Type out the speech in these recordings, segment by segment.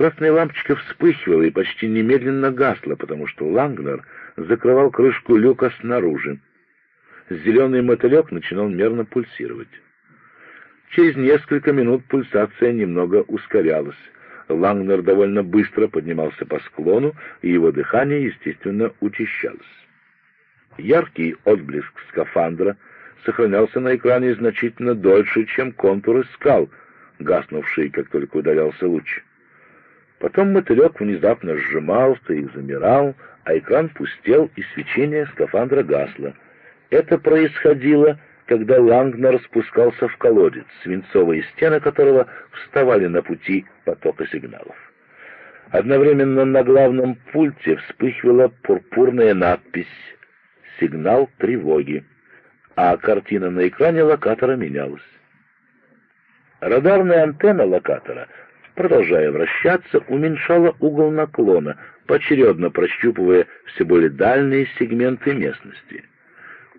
Красная лампочка вспыхивала и почти немедленно гасла, потому что Лангнер закрывал крышку люка снаружи. Зеленый мотылек начинал мерно пульсировать. Через несколько минут пульсация немного ускорялась. Лангнер довольно быстро поднимался по склону, и его дыхание, естественно, учащалось. Яркий отблеск скафандра сохранялся на экране значительно дольше, чем контуры скал, гаснувшие, как только удалялся луч. Потом мотылек внезапно сжимался и замирал, а экран пустел, и свечение скафандра гасло. Это происходило, когда Лангнер спускался в колодец, свинцовые стены которого вставали на пути потока сигналов. Одновременно на главном пульте вспыхивала пурпурная надпись «Сигнал тревоги», а картина на экране локатора менялась. Радарная антенна локатора — продолжая вращаться, уменьшала угол наклона, поочередно прощупывая все более дальние сегменты местности.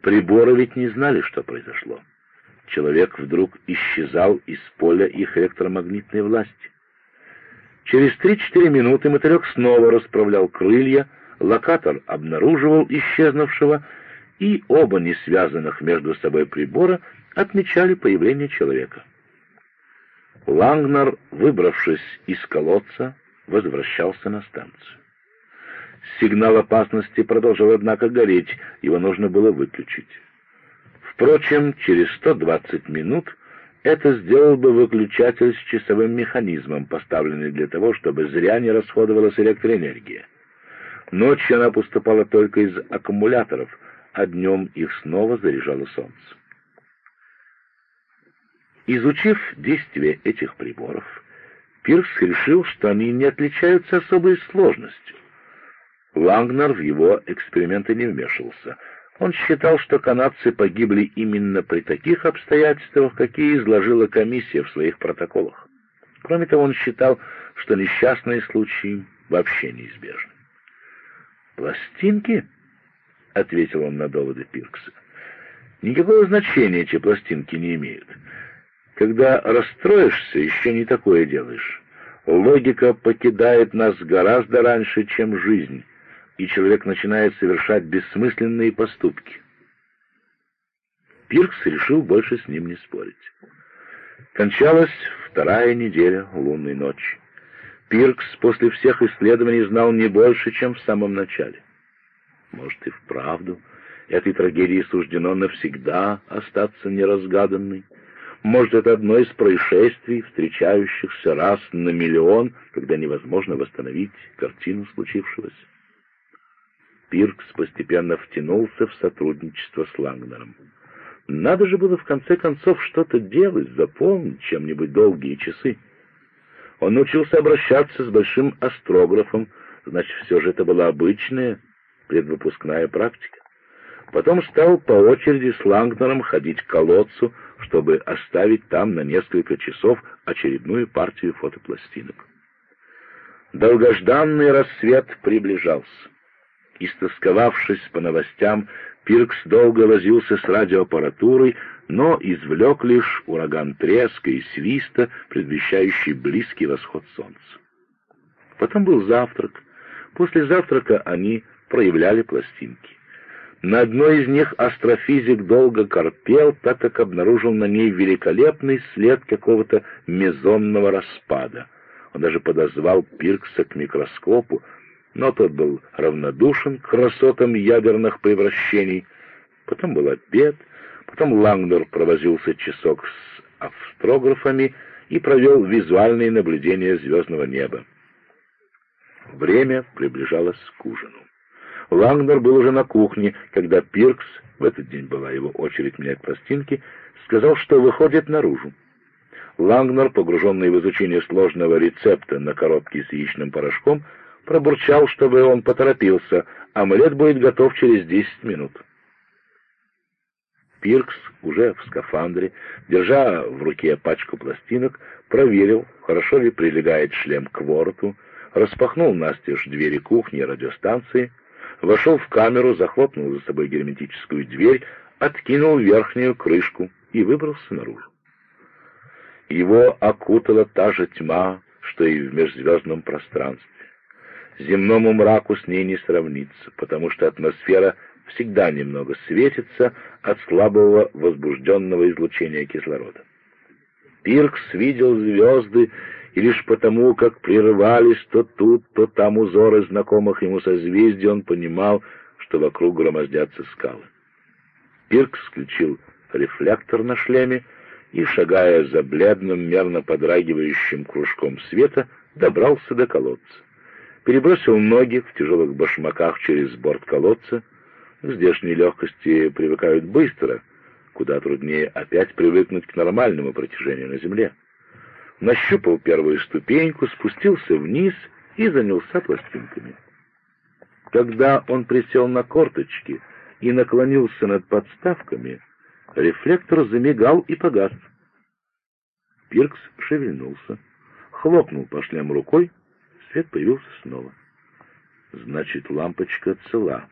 Приборы ведь не знали, что произошло. Человек вдруг исчезал из поля их электромагнитной власти. Через 3-4 минуты мотылек снова расправлял крылья, локатор обнаруживал исчезнувшего, и оба не связанных между собой прибора отмечали появление человека. Лангнер, выбравшись из колодца, возвращался на станцию. Сигнал опасности продолжал, однако, гореть, его нужно было выключить. Впрочем, через 120 минут это сделал бы выключатель с часовым механизмом, поставленный для того, чтобы зря не расходовалась электроэнергия. Ночью она поступала только из аккумуляторов, а днем их снова заряжало солнце. Изучив действие этих приборов, Пирс решил, что они не отличаются особой сложностью. Лангнер в его эксперименты не вмешивался. Он считал, что канадцы погибли именно при таких обстоятельствах, какие изложила комиссия в своих протоколах. Кроме того, он считал, что несчастные случаи вообще неизбежны. «Пластинки?» — ответил он на доводы Пиркса. «Никакого значения эти пластинки не имеют. Когда расстроишься, еще не такое делаешь. Логика покидает нас гораздо раньше, чем жизнь, и человек начинает совершать бессмысленные поступки. Пиркс решил больше с ним не спорить. Кончалась вторая неделя лунной ночи. Пиркс после всех исследований знал не больше, чем в самом начале. Может, и вправду этой трагедии суждено навсегда остаться неразгаданной. Может, это одно из происшествий, встречающихся раз на миллион, когда невозможно восстановить картину случившегося. Пиркс постепенно втянулся в сотрудничество с Лангнером. Надо же было в конце концов что-то делать, заполнить чем-нибудь долгие часы. Он научился обращаться с большим астрографом, значит, все же это была обычная предвыпускная практика. Потом стал по очереди с Лангнером ходить к колодцу, чтобы оставить там на несколько часов очередную партию фотопластинок. Долгожданный рассвет приближался. Истосковавшись по новостям, Пиркс долго возился с радиоаппаратурой, но извлек лишь ураган треска и свиста, предвещающий близкий восход солнца. Потом был завтрак. После завтрака они проявляли пластинки. На одной из них астрофизик долго корпел, так как обнаружил на ней великолепный след какого-то мезонного распада. Он даже подозвал Пиркса к микроскопу, но тот был равнодушен к красотам ядерных превращений. Потом был обед, потом Лангнер провозился часок с австрографами и провел визуальные наблюдения звездного неба. Время приближалось к ужину. Лангнер был уже на кухне, когда Пиркс, в этот день была его очередь менять пластинки, сказал, что выходит наружу. Лангнер, погруженный в изучение сложного рецепта на коробке с яичным порошком, пробурчал, чтобы он поторопился, омлет будет готов через десять минут. Пиркс, уже в скафандре, держа в руке пачку пластинок, проверил, хорошо ли прилегает шлем к вороту, распахнул настежь двери кухни и радиостанции, вошел в камеру, захлопнул за собой герметическую дверь, откинул верхнюю крышку и выбрался наружу. Его окутала та же тьма, что и в межзвездном пространстве. Земному мраку с ней не сравнится, потому что атмосфера всегда немного светится от слабого возбужденного излучения кислорода. Пиркс видел звезды, и лишь потому, как прерывались то тут, то там узоры знакомых ему созвездий, он понимал, что вокруг громоздятся скалы. Пиркс включил рефлектор на шлеме и, шагая за бледным, мерно подрагивающим кружком света, добрался до колодца. Перебросил ноги в тяжелых башмаках через борт колодца. К здешней легкости привыкают быстро, куда труднее опять привыкнуть к нормальному протяжению на земле. Нащупал первую ступеньку, спустился вниз и занялся пластинками. Когда он присел на корточки и наклонился над подставками, рефлектор замигал и погас. Пиркс шевельнулся, хлопнул по шлему рукой, свет появился снова. Значит, лампочка цела,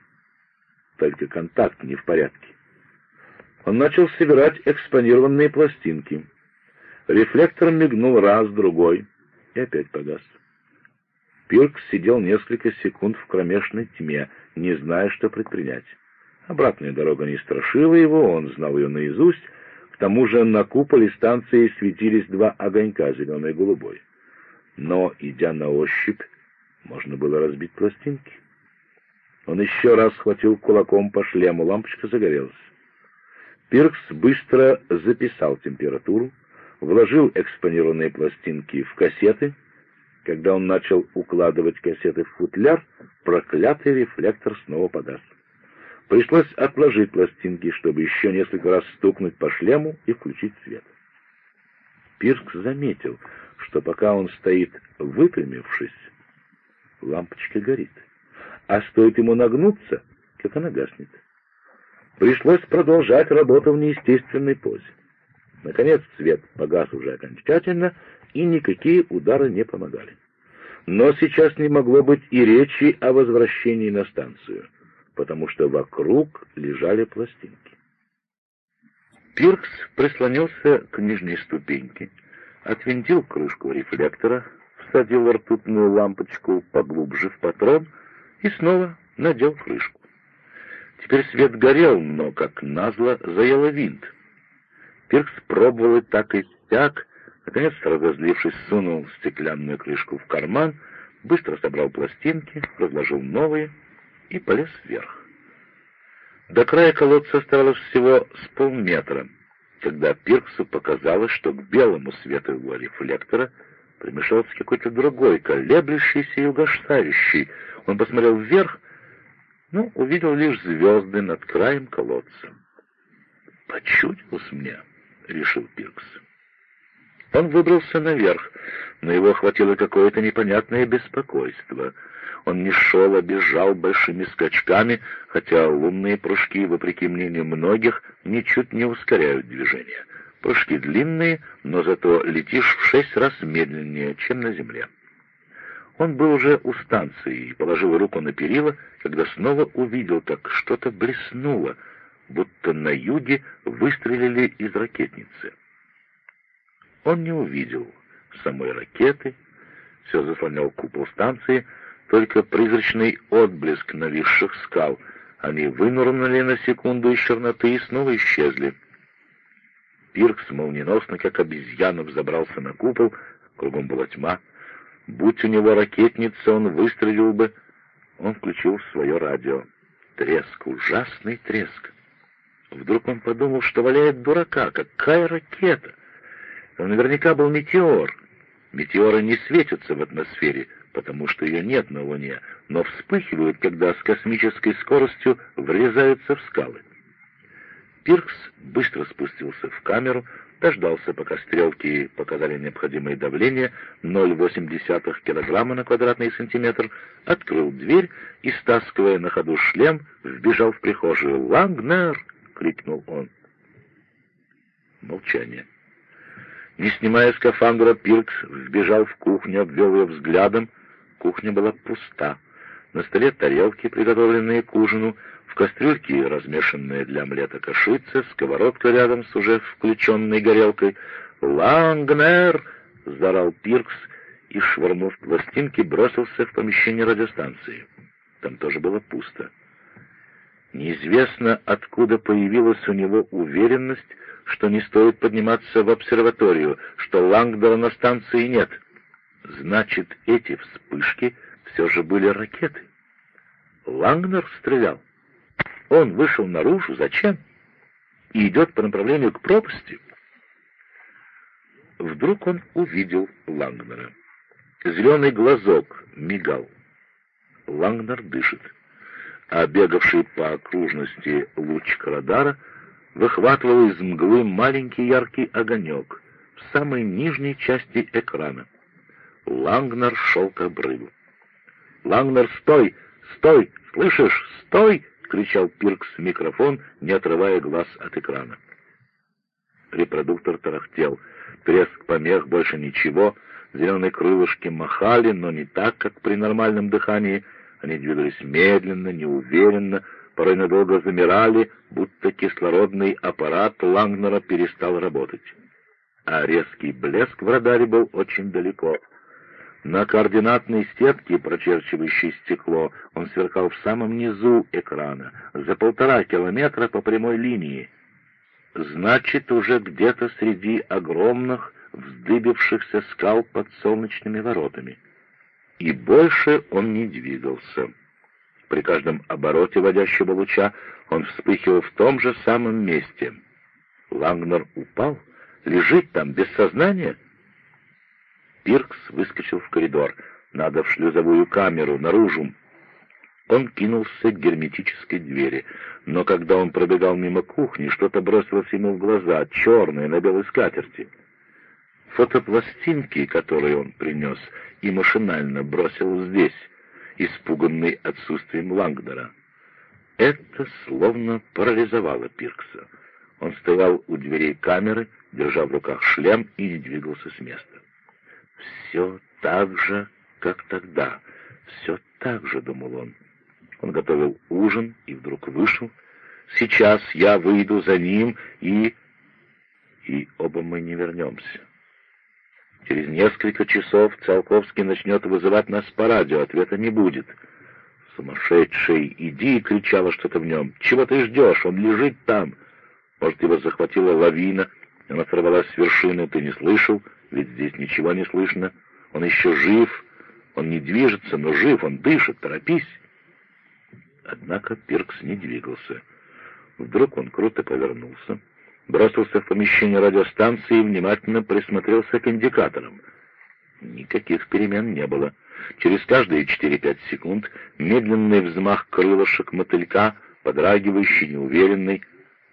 только контакт не в порядке. Он начал собирать экспонированные пластинки. Рефлектор мигнул раз, другой и опять погас. Пиркс сидел несколько секунд в кромешной тьме, не зная, что предпринять. Обратная дорога не страшила его, он знал ее наизусть. К тому же на куполе станции светились два огонька, зеленый и голубой. Но, идя на ощупь, можно было разбить пластинки. Он еще раз схватил кулаком по шлему, лампочка загорелась. Пиркс быстро записал температуру, вложил экспонированные пластинки в кассеты. Когда он начал укладывать кассеты в футляр, проклятый рефлектор снова погас. Пришлось отложить пластинки, чтобы еще несколько раз стукнуть по шлему и включить свет. Пиркс заметил, что пока он стоит выпрямившись, лампочка горит, а стоит ему нагнуться, как она гаснет. Пришлось продолжать работу в неестественной позе. Наконец свет погас уже окончательно, и никакие удары не помогали. Но сейчас не могло быть и речи о возвращении на станцию — потому что вокруг лежали пластинки. Пиркс прислонился к нижней ступеньке, отвинтил крышку рефлектора, всадил ртутную лампочку поглубже в патрон и снова надел крышку. Теперь свет горел, но, как назло, заело винт. Пиркс пробовал и так, и так, наконец, разозлившись, сунул стеклянную крышку в карман, быстро собрал пластинки, разложил новые — и полез вверх. До края колодца оставалось всего с полметра, когда Пирксу показалось, что к белому свету его рефлектора примешался какой-то другой, колеблющийся и угошающий. Он посмотрел вверх, но увидел лишь звезды над краем колодца. «Почудилось мне», — решил Пиркс. Он выбрался наверх, но его охватило какое-то непонятное беспокойство — он не шел, а бежал большими скачками, хотя лунные прыжки, вопреки мнению многих, ничуть не ускоряют движение. Прыжки длинные, но зато летишь в шесть раз медленнее, чем на земле. Он был уже у станции и положил руку на перила, когда снова увидел, как что-то блеснуло, будто на юге выстрелили из ракетницы. Он не увидел самой ракеты, все заслонял купол станции, только призрачный отблеск нависших скал. Они вынурнули на секунду из черноты и снова исчезли. Пиркс молниеносно, как обезьяна, взобрался на купол, кругом была тьма. Будь у него ракетница, он выстрелил бы. Он включил свое радио. Треск, ужасный треск. Вдруг он подумал, что валяет дурака. Какая ракета? Он наверняка был метеор. Метеоры не светятся в атмосфере потому что ее нет на Луне, но вспыхивают, когда с космической скоростью врезаются в скалы. Пиркс быстро спустился в камеру, дождался, пока стрелки показали необходимое давление 0,8 килограмма на квадратный сантиметр, открыл дверь и, стаскивая на ходу шлем, вбежал в прихожую. «Лангнер!» — крикнул он. Молчание. Не снимая скафандра, Пиркс вбежал в кухню, обвел ее взглядом, Кухня была пуста. На столе тарелки, приготовленные к ужину, в кастрюльке размешанная для омлета кашица, сковородка рядом с уже включенной горелкой. «Лангнер!» — заорал Пиркс и, швырнув пластинки, бросился в помещение радиостанции. Там тоже было пусто. Неизвестно, откуда появилась у него уверенность, что не стоит подниматься в обсерваторию, что Лангдора на станции нет. Значит, эти вспышки все же были ракеты. Лангнер стрелял. Он вышел наружу. Зачем? И идет по направлению к пропасти. Вдруг он увидел Лангнера. Зеленый глазок мигал. Лангнер дышит. А бегавший по окружности луч радара выхватывал из мглы маленький яркий огонек в самой нижней части экрана. Лангнер шел к обрыву. «Лангнер, стой! Стой! Слышишь? Стой!» — кричал Пиркс в микрофон, не отрывая глаз от экрана. Репродуктор тарахтел. Треск помех, больше ничего. Зеленые крылышки махали, но не так, как при нормальном дыхании. Они двигались медленно, неуверенно, порой надолго замирали, будто кислородный аппарат Лангнера перестал работать. А резкий блеск в радаре был очень далеко — на координатной сетке, прочерчивающей стекло, он сверкал в самом низу экрана, за полтора километра по прямой линии. Значит, уже где-то среди огромных, вздыбившихся скал под солнечными воротами. И больше он не двигался. При каждом обороте водящего луча он вспыхивал в том же самом месте. Лангнер упал, лежит там без сознания — Пиркс выскочил в коридор. «Надо в шлюзовую камеру, наружу!» Он кинулся к герметической двери, но когда он пробегал мимо кухни, что-то бросилось ему в глаза, черное, на белой скатерти. Фотопластинки, которые он принес, и машинально бросил здесь, испуганный отсутствием Лангдера. Это словно парализовало Пиркса. Он стоял у дверей камеры, держа в руках шлем и не двигался с места. Все так же, как тогда. Все так же, думал он. Он готовил ужин и вдруг вышел. Сейчас я выйду за ним и... И оба мы не вернемся. Через несколько часов Циолковский начнет вызывать нас по радио, ответа не будет. «Сумасшедший, иди!» — кричало что-то в нем. «Чего ты ждешь? Он лежит там!» Может, его захватила лавина, она сорвалась с вершины, ты не слышал? Ведь здесь ничего не слышно. Он еще жив. Он не движется, но жив, он дышит, торопись. Однако Пиркс не двигался. Вдруг он круто повернулся, бросился в помещение радиостанции и внимательно присмотрелся к индикаторам. Никаких перемен не было. Через каждые 4-5 секунд медленный взмах крылышек мотылька, подрагивающий, неуверенный,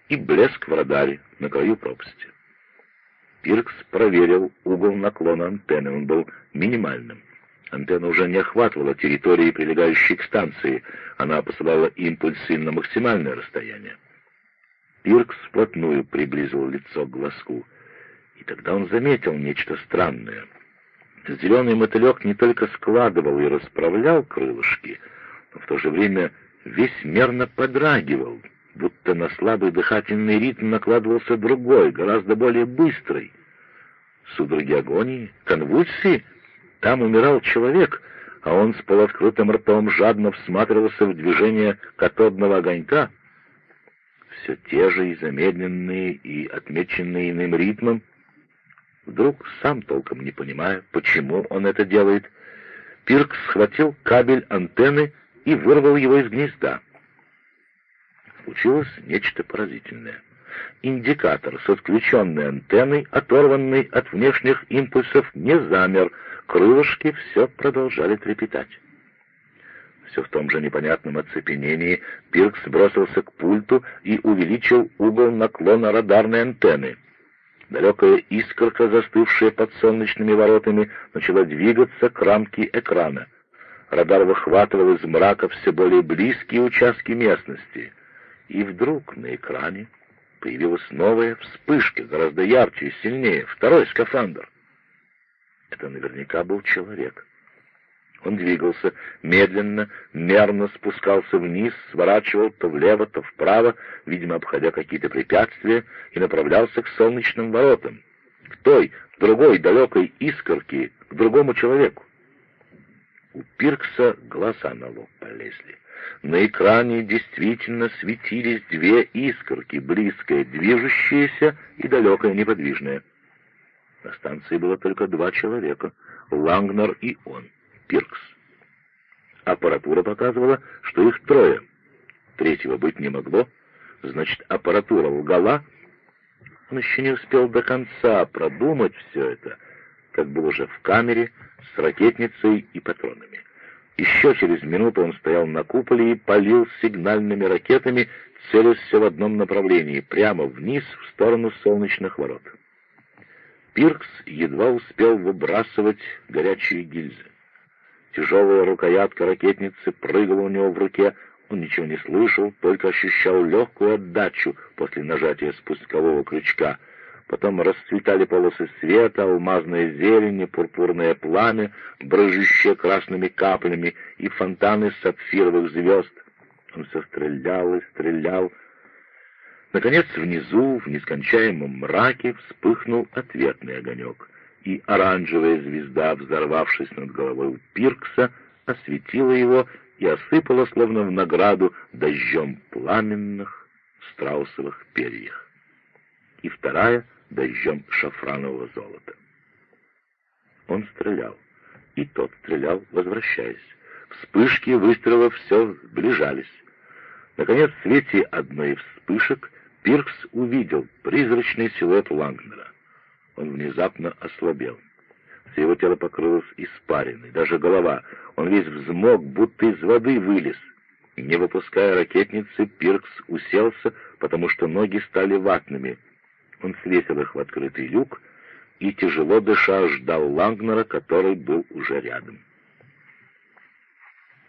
и блеск в радаре на краю пропасти. Пиркс проверил угол наклона антенны, он был минимальным. Антенна уже не охватывала территории, прилегающей к станции, она посылала импульсы на максимальное расстояние. Пиркс вплотную приблизил лицо к глазку, и тогда он заметил нечто странное. Зеленый мотылек не только складывал и расправлял крылышки, но в то же время весь мерно подрагивал, будто на слабый дыхательный ритм накладывался другой, гораздо более быстрый. Судороги агонии, конвульсии. Там умирал человек, а он с полуоткрытым ртом жадно всматривался в движение катодного огонька. Все те же и замедленные, и отмеченные иным ритмом. Вдруг, сам толком не понимая, почему он это делает, Пирк схватил кабель антенны и вырвал его из гнезда. Случилось нечто поразительное индикатор с отключенной антенной, оторванный от внешних импульсов, не замер, крылышки все продолжали трепетать. Все в том же непонятном оцепенении Пиркс бросился к пульту и увеличил угол наклона радарной антенны. Далекая искорка, застывшая под солнечными воротами, начала двигаться к рамке экрана. Радар выхватывал из мрака все более близкие участки местности. И вдруг на экране появилась новая вспышка, гораздо ярче и сильнее, второй скафандр. Это наверняка был человек. Он двигался медленно, мерно спускался вниз, сворачивал то влево, то вправо, видимо, обходя какие-то препятствия, и направлялся к солнечным воротам, к той, другой далекой искорке, к другому человеку. У Пиркса глаза на лоб полезли. На экране действительно светились две искорки, близкая движущаяся и далекая неподвижная. На станции было только два человека — Лангнер и он, Пиркс. Аппаратура показывала, что их трое. Третьего быть не могло. Значит, аппаратура лгала. Он еще не успел до конца продумать все это, как был уже в камере с ракетницей и патронами. Еще через минуту он стоял на куполе и палил сигнальными ракетами, целясь все в одном направлении, прямо вниз, в сторону солнечных ворот. Пиркс едва успел выбрасывать горячие гильзы. Тяжелая рукоятка ракетницы прыгала у него в руке, он ничего не слышал, только ощущал легкую отдачу после нажатия спускового крючка — Потом расцветали полосы света, алмазные зелени, пурпурное пламя, брыжущее красными каплями, и фонтаны сапфировых звезд. Он все стрелял и стрелял. Наконец, внизу, в нескончаемом мраке, вспыхнул ответный огонек, и оранжевая звезда, взорвавшись над головой Пиркса, осветила его и осыпала, словно в награду, дождем пламенных страусовых перьях. И вторая — дождем шафранового золота. Он стрелял, и тот стрелял, возвращаясь. Вспышки выстрелов все сближались. Наконец, в свете одной из вспышек Пиркс увидел призрачный силуэт Лангнера. Он внезапно ослабел. Все его тело покрылось испариной, даже голова. Он весь взмок, будто из воды вылез. Не выпуская ракетницы, Пиркс уселся, потому что ноги стали ватными. Он свесил их в открытый люк и, тяжело дыша, ждал Лангнера, который был уже рядом.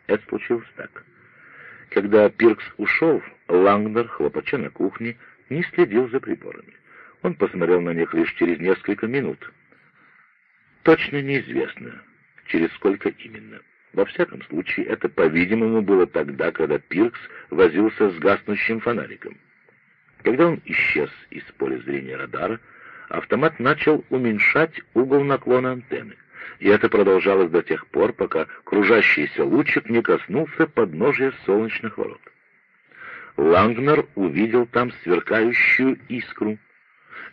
Это случилось так. Когда Пиркс ушел, Лангнер, хлопача на кухне, не следил за приборами. Он посмотрел на них лишь через несколько минут. Точно неизвестно, через сколько именно. Во всяком случае, это, по-видимому, было тогда, когда Пиркс возился с гаснущим фонариком. Когда он исчез из поля зрения радара, автомат начал уменьшать угол наклона антенны, и это продолжалось до тех пор, пока кружащийся лучик не коснулся подножия солнечных ворот. Лангнер увидел там сверкающую искру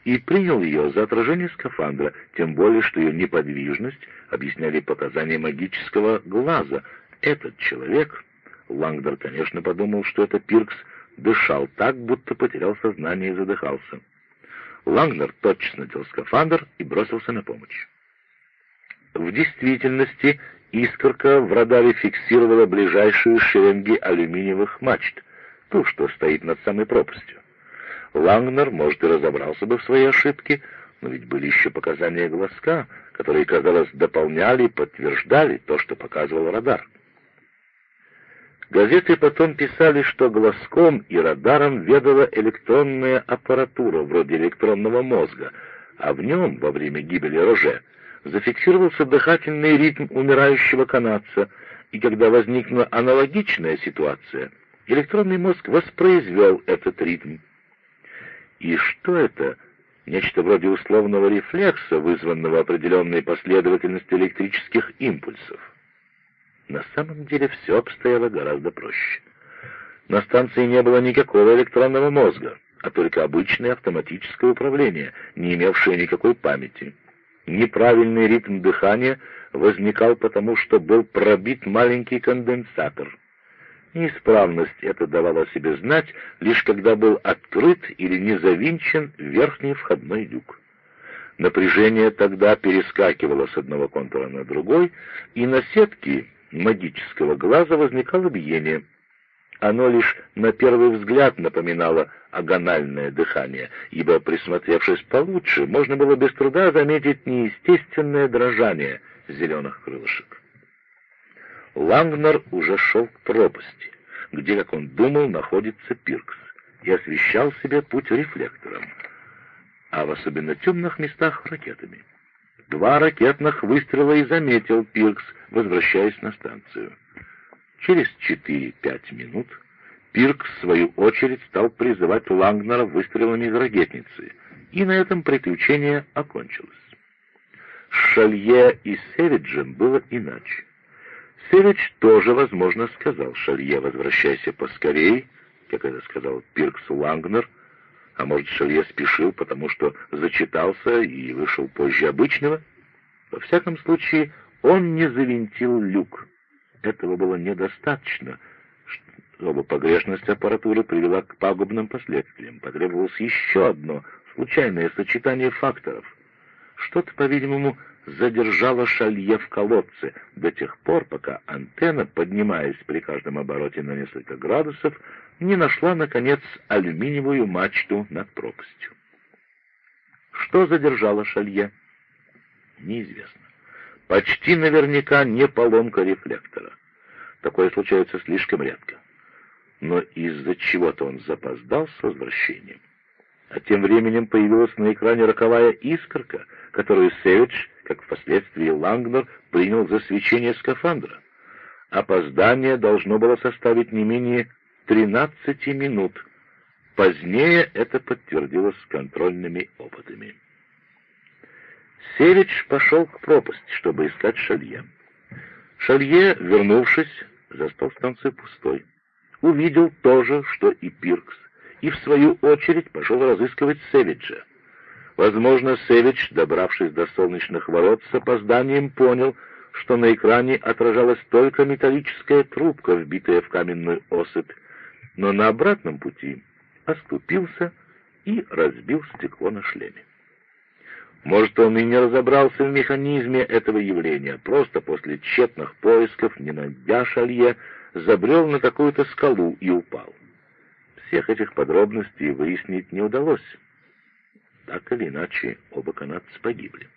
и принял ее за отражение скафандра, тем более, что ее неподвижность объясняли показания магического глаза. Этот человек, Лангнер, конечно, подумал, что это Пиркс, дышал так, будто потерял сознание и задыхался. Лангнер тотчас надел скафандр и бросился на помощь. В действительности искорка в радаре фиксировала ближайшие шеренги алюминиевых мачт, ту, что стоит над самой пропастью. Лангнер, может, и разобрался бы в своей ошибке, но ведь были еще показания глазка, которые, казалось, дополняли и подтверждали то, что показывал радар. Газеты потом писали, что глазком и радаром ведала электронная аппаратура, вроде электронного мозга, а в нем, во время гибели Роже, зафиксировался дыхательный ритм умирающего канадца, и когда возникла аналогичная ситуация, электронный мозг воспроизвел этот ритм. И что это? Нечто вроде условного рефлекса, вызванного определенной последовательностью электрических импульсов. На самом деле все обстояло гораздо проще. На станции не было никакого электронного мозга, а только обычное автоматическое управление, не имевшее никакой памяти. Неправильный ритм дыхания возникал потому, что был пробит маленький конденсатор. Неисправность это давала себе знать, лишь когда был открыт или не завинчен верхний входной люк. Напряжение тогда перескакивало с одного контура на другой, и на сетке магического глаза возникало биение. Оно лишь на первый взгляд напоминало агональное дыхание, ибо, присмотревшись получше, можно было без труда заметить неестественное дрожание зеленых крылышек. Лангнер уже шел к пропасти, где, как он думал, находится Пиркс, и освещал себе путь рефлектором, а в особенно темных местах ракетами. Два ракетных выстрела и заметил Пиркс, возвращаясь на станцию. Через 4-5 минут Пиркс, в свою очередь, стал призывать Лангнера выстрелами из ракетницы, и на этом приключение окончилось. С Шалье и Севиджем было иначе. Севич тоже, возможно, сказал Шалье, возвращайся поскорей, как это сказал Пиркс Лангнер, а может, Шалье спешил, потому что зачитался и вышел позже обычного. Во всяком случае, он не завинтил люк. Этого было недостаточно, чтобы погрешность аппаратуры привела к пагубным последствиям. Потребовалось еще одно случайное сочетание факторов. Что-то, по-видимому, задержало шалье в колодце до тех пор, пока антенна, поднимаясь при каждом обороте на несколько градусов, не нашла, наконец, алюминиевую мачту над пропастью. Что задержало шалье? Неизвестно. Почти наверняка не поломка рефлектора. Такое случается слишком редко. Но из-за чего-то он запоздал с возвращением. А тем временем появилась на экране роковая искорка, которую Севич, как впоследствии Лангнер, принял за свечение скафандра. Опоздание должно было составить не менее 13 минут. Позднее это подтвердилось контрольными опытами. Севич пошел к пропасти, чтобы искать Шалье. Шалье, вернувшись, застал станцию пустой. Увидел то же, что и Пиркс, и в свою очередь пошел разыскивать Севиджа. Возможно, Севич, добравшись до солнечных ворот, с опозданием понял, что на экране отражалась только металлическая трубка, вбитая в каменную осыпь, но на обратном пути оступился и разбил стекло на шлеме. Может, он и не разобрался в механизме этого явления, просто после тщетных поисков, не найдя шалье, забрел на какую-то скалу и упал. Всех этих подробностей выяснить не удалось. Так или иначе, оба канадца погибли.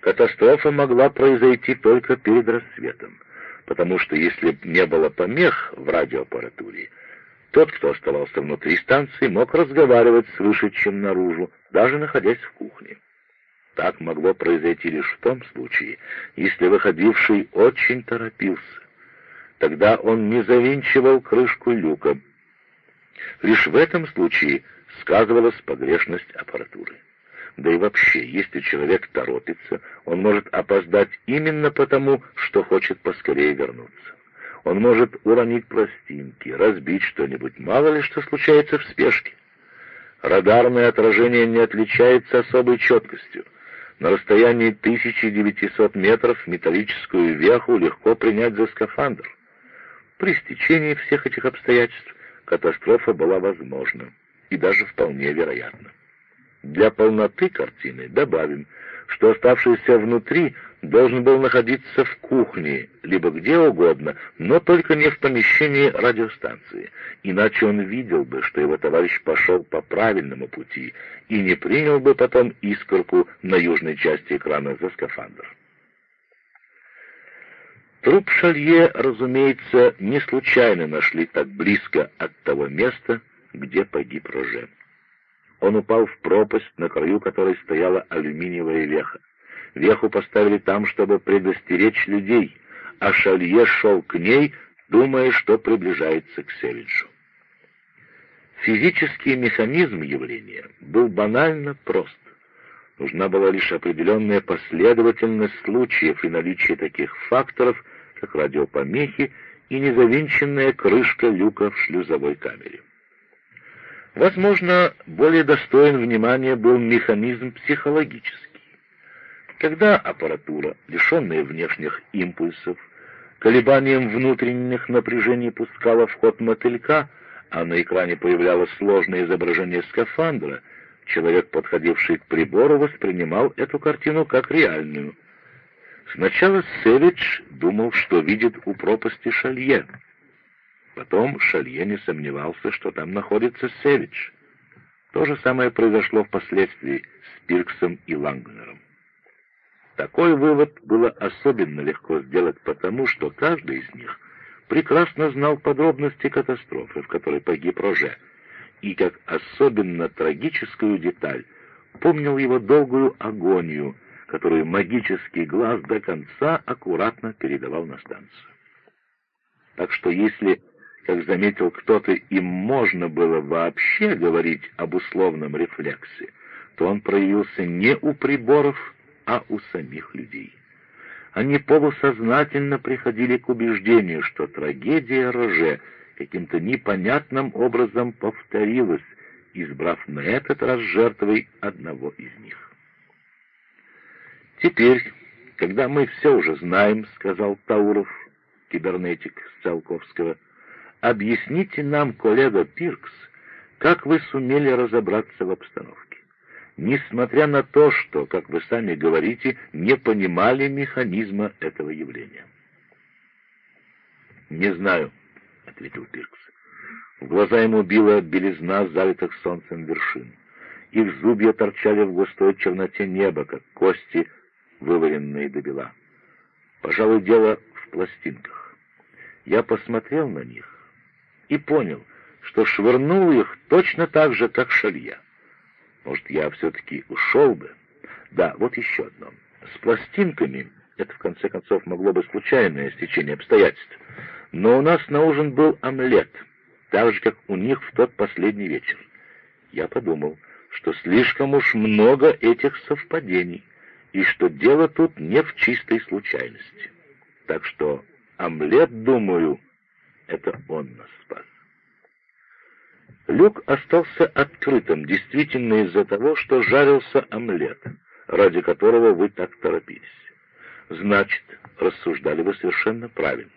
Катастрофа могла произойти только перед рассветом, потому что если б не было помех в радиоаппаратуре, тот, кто оставался внутри станции, мог разговаривать с вышедшим наружу, даже находясь в кухне. Так могло произойти лишь в том случае, если выходивший очень торопился. Тогда он не завинчивал крышку люка. Лишь в этом случае сказывалась погрешность аппаратуры. Да и вообще, если человек торопится, он может опоздать именно потому, что хочет поскорее вернуться. Он может уронить пластинки, разбить что-нибудь, мало ли что случается в спешке. Радарное отражение не отличается особой четкостью. На расстоянии 1900 метров металлическую веху легко принять за скафандр. При стечении всех этих обстоятельств катастрофа была возможна и даже вполне вероятна. Для полноты картины добавим, что оставшийся внутри должен был находиться в кухне, либо где угодно, но только не в помещении радиостанции, иначе он видел бы, что его товарищ пошел по правильному пути и не принял бы потом искорку на южной части экрана за скафандр. Труп Шалье, разумеется, не случайно нашли так близко от того места, где погиб Роже. Он упал в пропасть, на краю которой стояла алюминиевая веха. Веху поставили там, чтобы предостеречь людей, а Шалье шел к ней, думая, что приближается к Севиджу. Физический механизм явления был банально прост. Нужна была лишь определенная последовательность случаев и наличие таких факторов, как радиопомехи и незавинченная крышка люка в шлюзовой камере. Возможно, более достоин внимания был механизм психологический. Когда аппаратура, лишенная внешних импульсов, колебанием внутренних напряжений пускала в ход мотылька, а на экране появлялось сложное изображение скафандра, человек, подходивший к прибору, воспринимал эту картину как реальную. Сначала Севич думал, что видит у пропасти Шалье — Потом Шалье не сомневался, что там находится Севич. То же самое произошло впоследствии с Пирксом и Лангнером. Такой вывод было особенно легко сделать потому, что каждый из них прекрасно знал подробности катастрофы, в которой погиб Роже, и как особенно трагическую деталь помнил его долгую агонию, которую магический глаз до конца аккуратно передавал на станцию. Так что если как заметил кто-то, им можно было вообще говорить об условном рефлексе, то он проявился не у приборов, а у самих людей. Они полусознательно приходили к убеждению, что трагедия Роже каким-то непонятным образом повторилась, избрав на этот раз жертвой одного из них. «Теперь, когда мы все уже знаем, — сказал Тауров, кибернетик с Циолковского, — объясните нам, коллега Пиркс, как вы сумели разобраться в обстановке, несмотря на то, что, как вы сами говорите, не понимали механизма этого явления. «Не знаю», — ответил Пиркс. В глаза ему била белизна залитых солнцем вершин. Их зубья торчали в густой черноте неба, как кости, вываренные до бела. Пожалуй, дело в пластинках. Я посмотрел на них и понял, что швырнул их точно так же, как шалья. Может, я все-таки ушел бы? Да, вот еще одно. С пластинками это, в конце концов, могло бы случайное стечение обстоятельств. Но у нас на ужин был омлет, так же, как у них в тот последний вечер. Я подумал, что слишком уж много этих совпадений, и что дело тут не в чистой случайности. Так что омлет, думаю, это он нас спас. Люк остался открытым, действительно из-за того, что жарился омлет, ради которого вы так торопились. Значит, рассуждали вы совершенно правильно.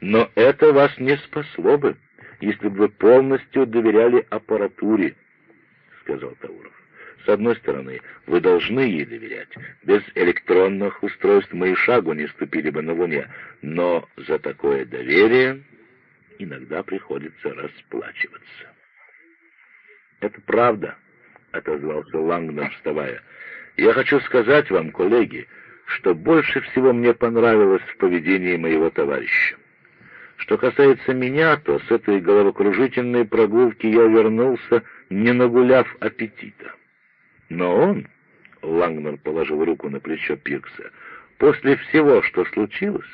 Но это вас не спасло бы, если бы вы полностью доверяли аппаратуре, — сказал Тауров. С одной стороны, вы должны ей доверять. Без электронных устройств мы и шагу не ступили бы на Луне. Но за такое доверие иногда приходится расплачиваться. «Это правда», — отозвался Лангнер, вставая. «Я хочу сказать вам, коллеги, что больше всего мне понравилось в поведении моего товарища. Что касается меня, то с этой головокружительной прогулки я вернулся, не нагуляв аппетита. Но он, — Лангнер положил руку на плечо Пиркса, — после всего, что случилось,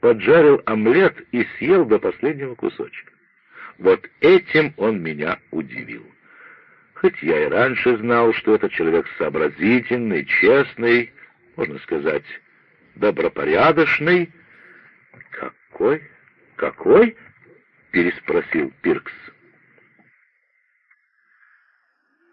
поджарил омлет и съел до последнего кусочка. Вот этим он меня удивил. Хоть я и раньше знал, что это человек сообразительный, честный, можно сказать, добропорядочный. «Какой? Какой?» — переспросил Пиркс.